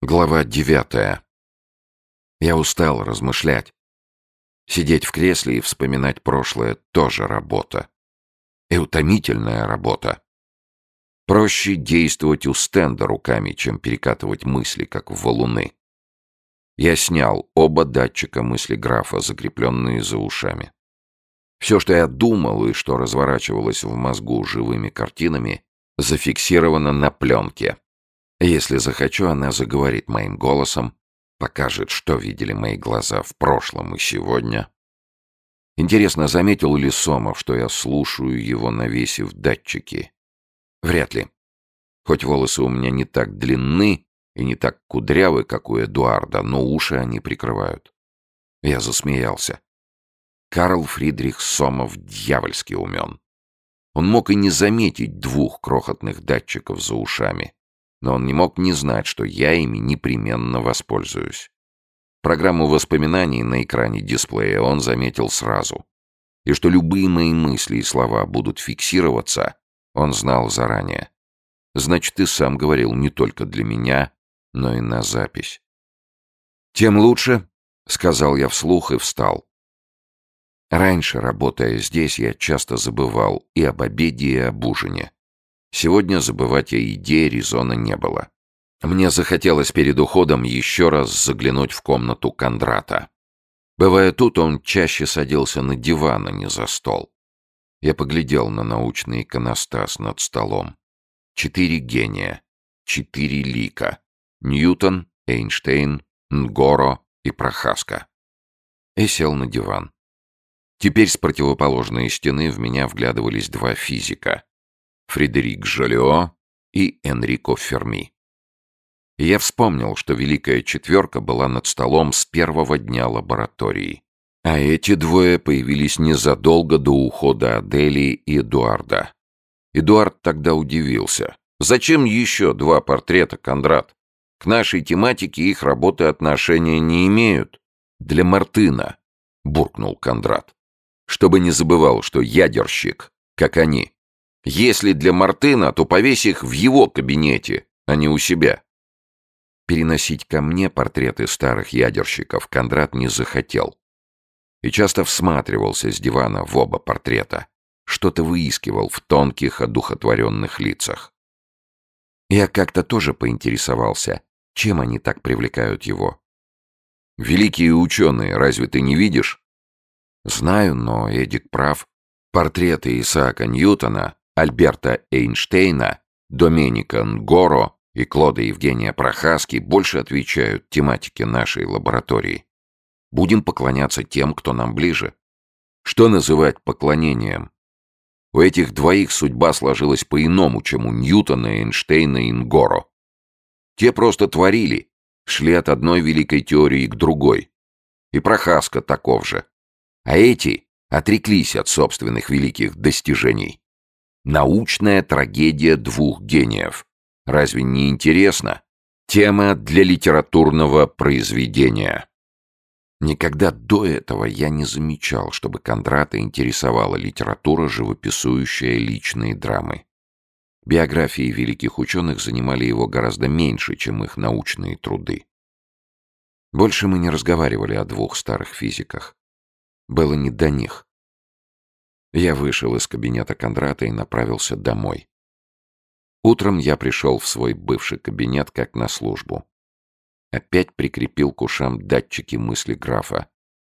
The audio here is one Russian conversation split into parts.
Глава девятая. Я устал размышлять. Сидеть в кресле и вспоминать прошлое тоже работа. И утомительная работа. Проще действовать у стенда руками, чем перекатывать мысли, как в валуны. Я снял оба датчика мысли графа, закрепленные за ушами. Все, что я думал и что разворачивалось в мозгу живыми картинами, зафиксировано на пленке. Если захочу, она заговорит моим голосом, покажет, что видели мои глаза в прошлом и сегодня. Интересно, заметил ли Сомов, что я слушаю его, навесив датчики? Вряд ли. Хоть волосы у меня не так длинны и не так кудрявы, как у Эдуарда, но уши они прикрывают. Я засмеялся. Карл Фридрих Сомов дьявольски умен. Он мог и не заметить двух крохотных датчиков за ушами но он не мог не знать, что я ими непременно воспользуюсь. Программу воспоминаний на экране дисплея он заметил сразу. И что любые мои мысли и слова будут фиксироваться, он знал заранее. Значит, ты сам говорил не только для меня, но и на запись. «Тем лучше», — сказал я вслух и встал. Раньше, работая здесь, я часто забывал и об обеде, и об ужине. Сегодня забывать о еде резона не было. Мне захотелось перед уходом еще раз заглянуть в комнату Кондрата. Бывая тут, он чаще садился на диван, а не за стол. Я поглядел на научный иконостас над столом. Четыре гения, четыре лика. Ньютон, Эйнштейн, Нгоро и Прохаска. И сел на диван. Теперь с противоположной стены в меня вглядывались два физика. Фредерик Жолио и Энрико Ферми. я вспомнил, что Великая Четверка была над столом с первого дня лаборатории. А эти двое появились незадолго до ухода Адели и Эдуарда. Эдуард тогда удивился. «Зачем еще два портрета, Кондрат? К нашей тематике их работы отношения не имеют. Для Мартына», — буркнул Кондрат. «Чтобы не забывал, что ядерщик, как они, если для Мартына, то повесь их в его кабинете, а не у себя. Переносить ко мне портреты старых ядерщиков Кондрат не захотел. И часто всматривался с дивана в оба портрета. Что-то выискивал в тонких, одухотворенных лицах. Я как-то тоже поинтересовался, чем они так привлекают его. «Великие ученые, разве ты не видишь?» «Знаю, но Эдик прав. Портреты Исаака Ньютона Альберта Эйнштейна, Доменика Нгоро и Клода Евгения Прохаски больше отвечают тематике нашей лаборатории. Будем поклоняться тем, кто нам ближе. Что называть поклонением? У этих двоих судьба сложилась по-иному, чем у Ньютона, Эйнштейна и Нгоро. Те просто творили, шли от одной великой теории к другой. И Прохаска таков же. А эти отреклись от собственных великих достижений. Научная трагедия двух гениев. Разве не интересно? Тема для литературного произведения. Никогда до этого я не замечал, чтобы Кондрата интересовала литература, живописующая личные драмы. Биографии великих ученых занимали его гораздо меньше, чем их научные труды. Больше мы не разговаривали о двух старых физиках. Было не до них. Я вышел из кабинета Кондрата и направился домой. Утром я пришел в свой бывший кабинет как на службу. Опять прикрепил к ушам датчики мысли графа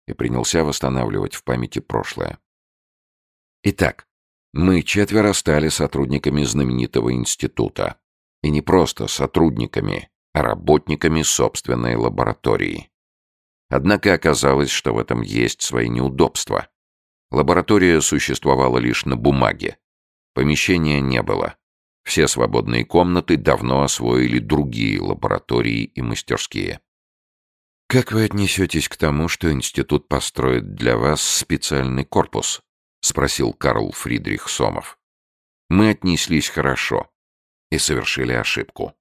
и принялся восстанавливать в памяти прошлое. Итак, мы четверо стали сотрудниками знаменитого института. И не просто сотрудниками, а работниками собственной лаборатории. Однако оказалось, что в этом есть свои неудобства. Лаборатория существовала лишь на бумаге. Помещения не было. Все свободные комнаты давно освоили другие лаборатории и мастерские. «Как вы отнесетесь к тому, что институт построит для вас специальный корпус?» — спросил Карл Фридрих Сомов. «Мы отнеслись хорошо и совершили ошибку.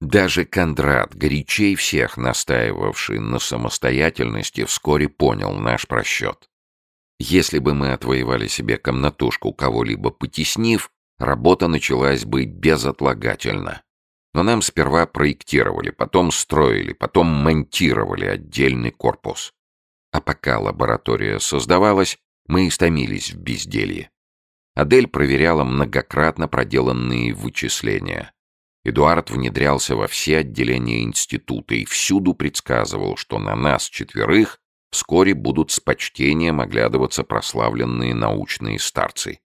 Даже Кондрат, горячей всех настаивавший на самостоятельности, вскоре понял наш просчет. Если бы мы отвоевали себе комнатушку, кого-либо потеснив, работа началась бы безотлагательно. Но нам сперва проектировали, потом строили, потом монтировали отдельный корпус. А пока лаборатория создавалась, мы истомились в безделье. Адель проверяла многократно проделанные вычисления. Эдуард внедрялся во все отделения института и всюду предсказывал, что на нас четверых вскоре будут с почтением оглядываться прославленные научные старцы.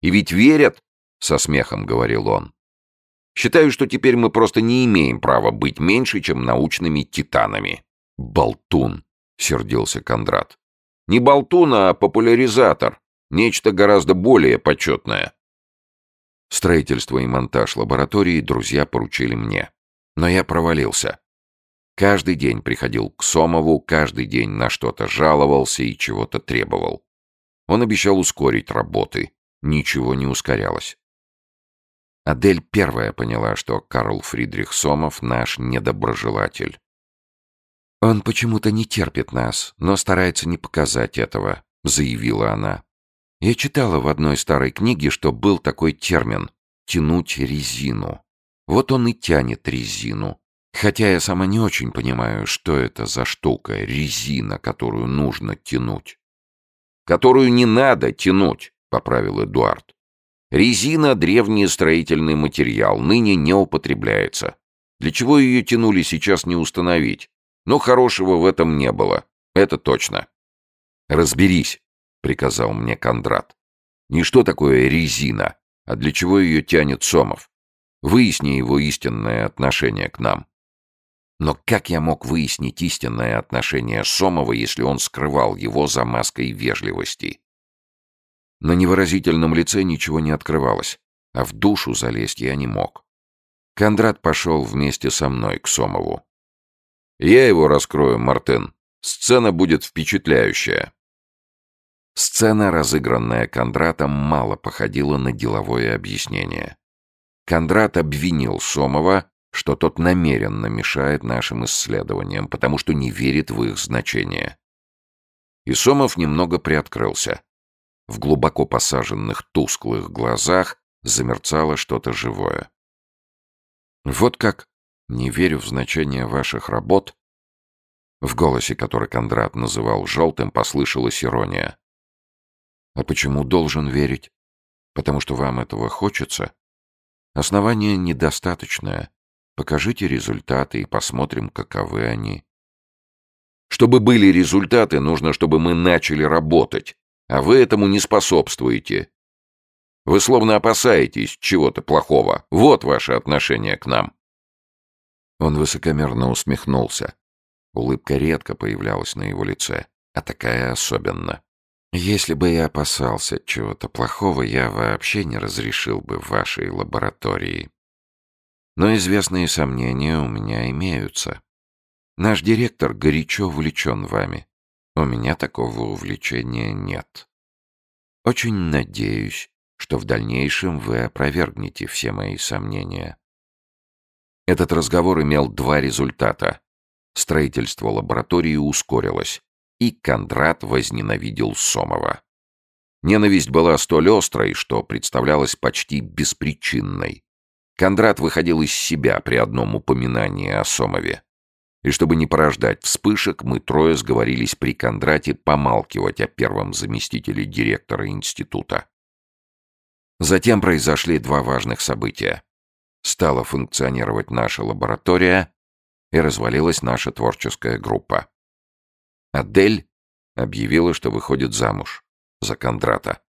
«И ведь верят!» — со смехом говорил он. «Считаю, что теперь мы просто не имеем права быть меньше, чем научными титанами». «Болтун!» — сердился Кондрат. «Не болтун, а популяризатор. Нечто гораздо более почетное». Строительство и монтаж лаборатории друзья поручили мне. Но я провалился. Каждый день приходил к Сомову, каждый день на что-то жаловался и чего-то требовал. Он обещал ускорить работы. Ничего не ускорялось. Адель первая поняла, что Карл Фридрих Сомов наш недоброжелатель. «Он почему-то не терпит нас, но старается не показать этого», — заявила она. Я читала в одной старой книге, что был такой термин «тянуть резину». Вот он и тянет резину. Хотя я сама не очень понимаю, что это за штука, резина, которую нужно тянуть. «Которую не надо тянуть», — поправил Эдуард. «Резина — древний строительный материал, ныне не употребляется. Для чего ее тянули, сейчас не установить. Но хорошего в этом не было. Это точно». «Разберись», — приказал мне Кондрат. «Не что такое резина, а для чего ее тянет Сомов. Выясни его истинное отношение к нам». Но как я мог выяснить истинное отношение Сомова, если он скрывал его за маской вежливости? На невыразительном лице ничего не открывалось, а в душу залезть я не мог. Кондрат пошел вместе со мной к Сомову. «Я его раскрою, Мартын. Сцена будет впечатляющая». Сцена, разыгранная Кондратом, мало походила на деловое объяснение. Кондрат обвинил Сомова, что тот намеренно мешает нашим исследованиям, потому что не верит в их значение. И Сомов немного приоткрылся. В глубоко посаженных тусклых глазах замерцало что-то живое. «Вот как? Не верю в значение ваших работ?» В голосе, который Кондрат называл желтым, послышалась ирония. А почему должен верить? Потому что вам этого хочется? Основание недостаточное. Покажите результаты и посмотрим, каковы они. Чтобы были результаты, нужно, чтобы мы начали работать, а вы этому не способствуете. Вы словно опасаетесь чего-то плохого. Вот ваше отношение к нам. Он высокомерно усмехнулся. Улыбка редко появлялась на его лице, а такая особенно. Если бы я опасался чего-то плохого, я вообще не разрешил бы вашей лаборатории. Но известные сомнения у меня имеются. Наш директор горячо увлечен вами. У меня такого увлечения нет. Очень надеюсь, что в дальнейшем вы опровергнете все мои сомнения. Этот разговор имел два результата. Строительство лаборатории ускорилось и Кондрат возненавидел Сомова. Ненависть была столь острой, что представлялась почти беспричинной. Кондрат выходил из себя при одном упоминании о Сомове. И чтобы не порождать вспышек, мы трое сговорились при Кондрате помалкивать о первом заместителе директора института. Затем произошли два важных события. Стала функционировать наша лаборатория и развалилась наша творческая группа. Адель объявила, что выходит замуж за Кондрата.